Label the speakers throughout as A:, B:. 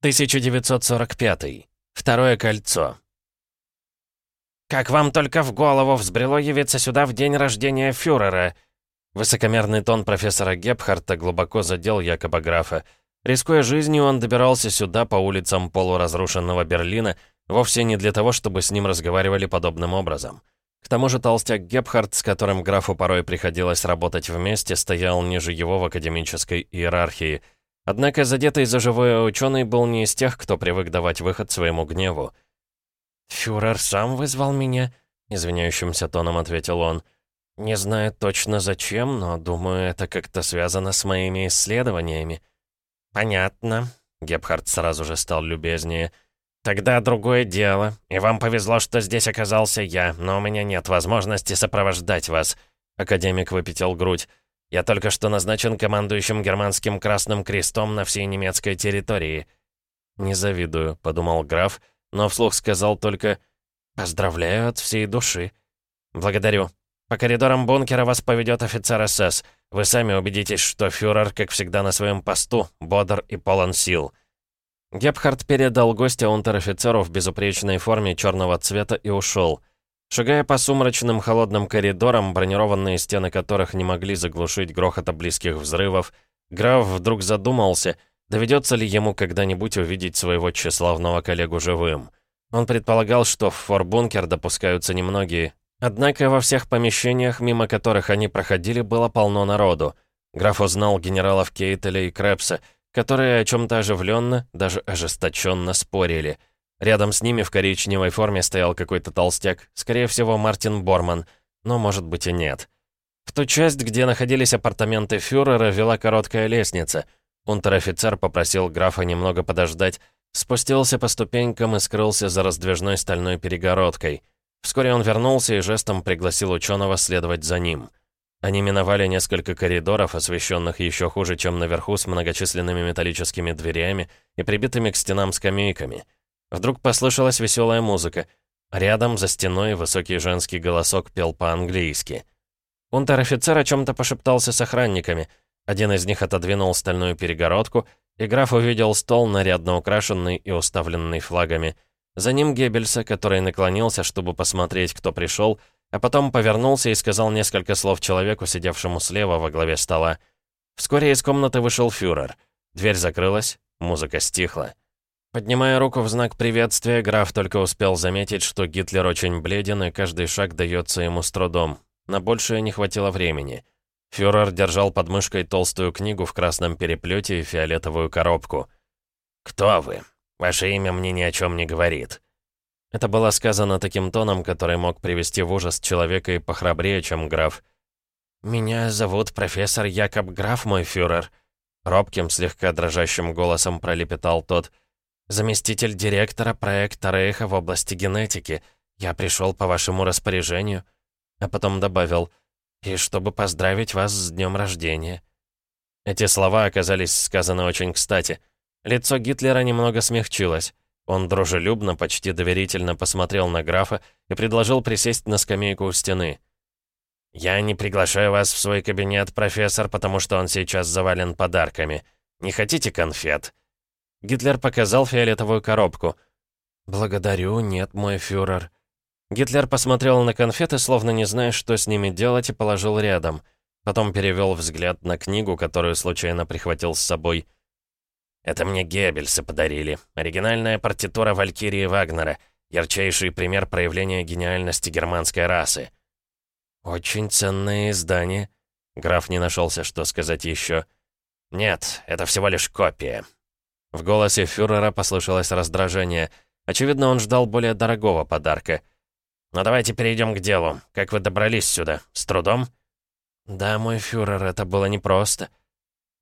A: 1945. Второе кольцо. «Как вам только в голову взбрело явиться сюда в день рождения фюрера?» Высокомерный тон профессора Гепхарта глубоко задел якобы графа. Рискуя жизнью, он добирался сюда по улицам полуразрушенного Берлина вовсе не для того, чтобы с ним разговаривали подобным образом. К тому же толстяк Гепхард, с которым графу порой приходилось работать вместе, стоял ниже его в академической иерархии — Однако задетый за живое ученый был не из тех, кто привык давать выход своему гневу. «Фюрер сам вызвал меня», — извиняющимся тоном ответил он. «Не знаю точно зачем, но думаю, это как-то связано с моими исследованиями». «Понятно», — Гепхард сразу же стал любезнее. «Тогда другое дело, и вам повезло, что здесь оказался я, но у меня нет возможности сопровождать вас», — академик выпятил грудь. Я только что назначен командующим германским Красным Крестом на всей немецкой территории». «Не завидую», — подумал граф, но вслух сказал только «Поздравляю от всей души». «Благодарю. По коридорам бункера вас поведет офицер СС. Вы сами убедитесь, что фюрер, как всегда, на своем посту, бодр и полон сил». Гепхард передал гостя унтер-офицеру в безупречной форме черного цвета и ушел. Шагая по сумрачным холодным коридорам, бронированные стены которых не могли заглушить грохота близких взрывов, граф вдруг задумался, доведется ли ему когда-нибудь увидеть своего тщеславного коллегу живым. Он предполагал, что в форбункер допускаются немногие, однако во всех помещениях, мимо которых они проходили, было полно народу. Граф узнал генералов Кейтеля и Крепса, которые о чем-то оживленно, даже ожесточенно спорили — Рядом с ними в коричневой форме стоял какой-то толстяк, скорее всего, Мартин Борман, но, может быть, и нет. В ту часть, где находились апартаменты фюрера, вела короткая лестница. Унтер-офицер попросил графа немного подождать, спустился по ступенькам и скрылся за раздвижной стальной перегородкой. Вскоре он вернулся и жестом пригласил ученого следовать за ним. Они миновали несколько коридоров, освещенных еще хуже, чем наверху, с многочисленными металлическими дверями и прибитыми к стенам скамейками — Вдруг послышалась веселая музыка. Рядом, за стеной, высокий женский голосок пел по-английски. Унтер-офицер о чем-то пошептался с охранниками. Один из них отодвинул стальную перегородку, и граф увидел стол, нарядно украшенный и уставленный флагами. За ним Геббельса, который наклонился, чтобы посмотреть, кто пришел, а потом повернулся и сказал несколько слов человеку, сидевшему слева во главе стола. Вскоре из комнаты вышел фюрер. Дверь закрылась, музыка стихла. Поднимая руку в знак приветствия, граф только успел заметить, что Гитлер очень бледен, и каждый шаг дается ему с трудом. На большее не хватило времени. Фюрер держал под мышкой толстую книгу в красном переплете и фиолетовую коробку. «Кто вы? Ваше имя мне ни о чем не говорит». Это было сказано таким тоном, который мог привести в ужас человека и похрабрее, чем граф. «Меня зовут профессор Якоб Граф, мой фюрер», — робким, слегка дрожащим голосом пролепетал тот — заместитель директора проекта Рейха в области генетики. Я пришел по вашему распоряжению». А потом добавил, «И чтобы поздравить вас с днем рождения». Эти слова оказались сказаны очень кстати. Лицо Гитлера немного смягчилось. Он дружелюбно, почти доверительно посмотрел на графа и предложил присесть на скамейку у стены. «Я не приглашаю вас в свой кабинет, профессор, потому что он сейчас завален подарками. Не хотите конфет?» Гитлер показал фиолетовую коробку. «Благодарю, нет, мой фюрер». Гитлер посмотрел на конфеты, словно не зная, что с ними делать, и положил рядом. Потом перевел взгляд на книгу, которую случайно прихватил с собой. «Это мне Геббельсы подарили. Оригинальная партитура Валькирии Вагнера. Ярчайший пример проявления гениальности германской расы». «Очень ценное издание». Граф не нашелся, что сказать еще. «Нет, это всего лишь копия. В голосе фюрера послышалось раздражение. Очевидно, он ждал более дорогого подарка. «Но «Ну, давайте перейдем к делу. Как вы добрались сюда? С трудом?» «Да, мой фюрер, это было непросто».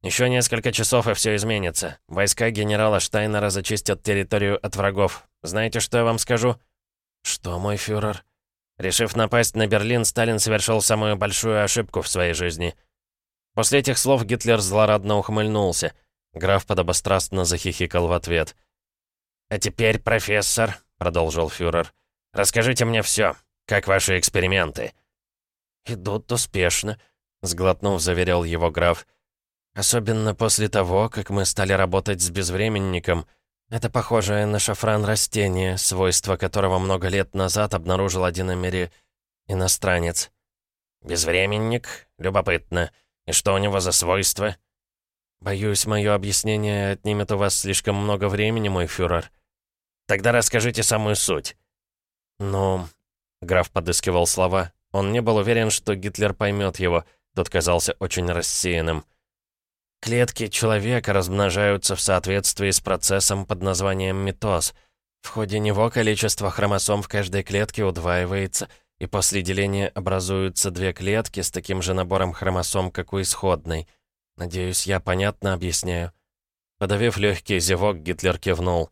A: «Еще несколько часов, и все изменится. Войска генерала Штайнера зачистят территорию от врагов. Знаете, что я вам скажу?» «Что, мой фюрер?» Решив напасть на Берлин, Сталин совершил самую большую ошибку в своей жизни. После этих слов Гитлер злорадно ухмыльнулся. Граф подобострастно захихикал в ответ. «А теперь, профессор», — продолжил фюрер, — «расскажите мне все. Как ваши эксперименты?» «Идут успешно», — сглотнув, заверял его граф. «Особенно после того, как мы стали работать с безвременником. Это похожее на шафран растение, свойство которого много лет назад обнаружил один амери... иностранец. «Безвременник? Любопытно. И что у него за свойства?» «Боюсь, мое объяснение отнимет у вас слишком много времени, мой фюрер». «Тогда расскажите самую суть». «Ну...» — граф подыскивал слова. Он не был уверен, что Гитлер поймет его. Тот казался очень рассеянным. Клетки человека размножаются в соответствии с процессом под названием митоз. В ходе него количество хромосом в каждой клетке удваивается, и после деления образуются две клетки с таким же набором хромосом, как у исходной — Надеюсь, я понятно объясняю». Подавив легкий зевок, Гитлер кивнул.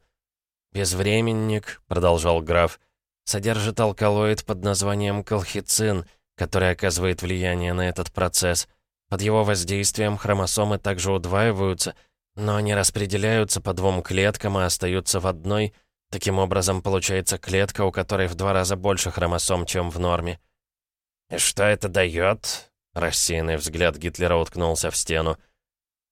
A: «Безвременник», — продолжал граф, — «содержит алкалоид под названием колхицин, который оказывает влияние на этот процесс. Под его воздействием хромосомы также удваиваются, но они распределяются по двум клеткам и остаются в одной. Таким образом, получается клетка, у которой в два раза больше хромосом, чем в норме». «И что это дает?» Рассеянный взгляд Гитлера уткнулся в стену.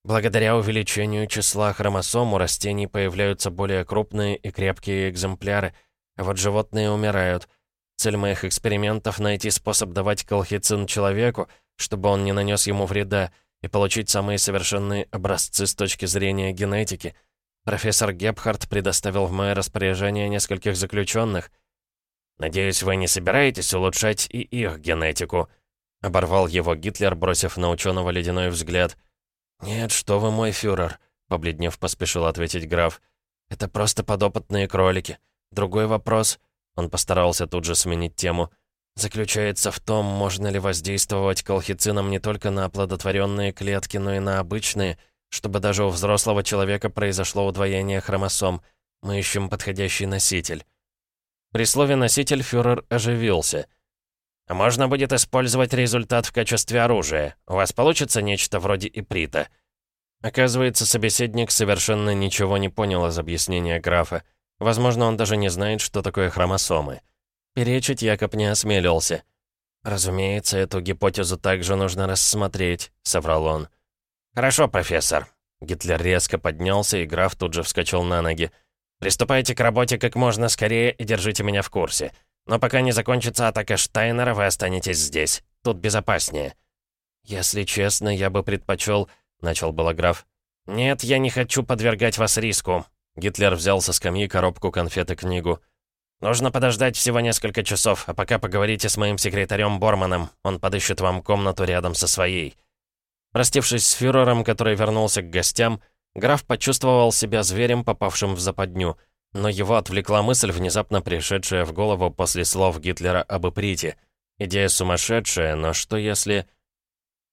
A: Благодаря увеличению числа хромосом у растений появляются более крупные и крепкие экземпляры, а вот животные умирают. Цель моих экспериментов — найти способ давать колхицин человеку, чтобы он не нанес ему вреда, и получить самые совершенные образцы с точки зрения генетики. Профессор Гепхард предоставил в мое распоряжение нескольких заключенных. «Надеюсь, вы не собираетесь улучшать и их генетику?» Оборвал его Гитлер, бросив на ученого ледяной взгляд. «Нет, что вы, мой фюрер», — побледнев поспешил ответить граф. «Это просто подопытные кролики. Другой вопрос...» Он постарался тут же сменить тему. «Заключается в том, можно ли воздействовать колхицином не только на оплодотворенные клетки, но и на обычные, чтобы даже у взрослого человека произошло удвоение хромосом. Мы ищем подходящий носитель». При слове «носитель» фюрер оживился — можно будет использовать результат в качестве оружия. У вас получится нечто вроде иприта». Оказывается, собеседник совершенно ничего не понял из объяснения графа. Возможно, он даже не знает, что такое хромосомы. Перечить Якоб не осмелился. «Разумеется, эту гипотезу также нужно рассмотреть», — соврал он. «Хорошо, профессор». Гитлер резко поднялся, и граф тут же вскочил на ноги. «Приступайте к работе как можно скорее и держите меня в курсе. Но пока не закончится атака Штайнера, вы останетесь здесь. Тут безопаснее». «Если честно, я бы предпочел...» — начал было граф. «Нет, я не хочу подвергать вас риску». Гитлер взял со скамьи коробку конфет и книгу. «Нужно подождать всего несколько часов, а пока поговорите с моим секретарем Борманом. Он подыщет вам комнату рядом со своей». Простившись с фюрером, который вернулся к гостям, граф почувствовал себя зверем, попавшим в западню — но его отвлекла мысль, внезапно пришедшая в голову после слов Гитлера об Иприте. Идея сумасшедшая, но что если...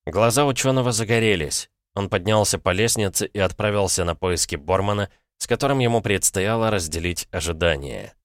A: Глаза ученого загорелись. Он поднялся по лестнице и отправился на поиски Бормана, с которым ему предстояло разделить ожидания.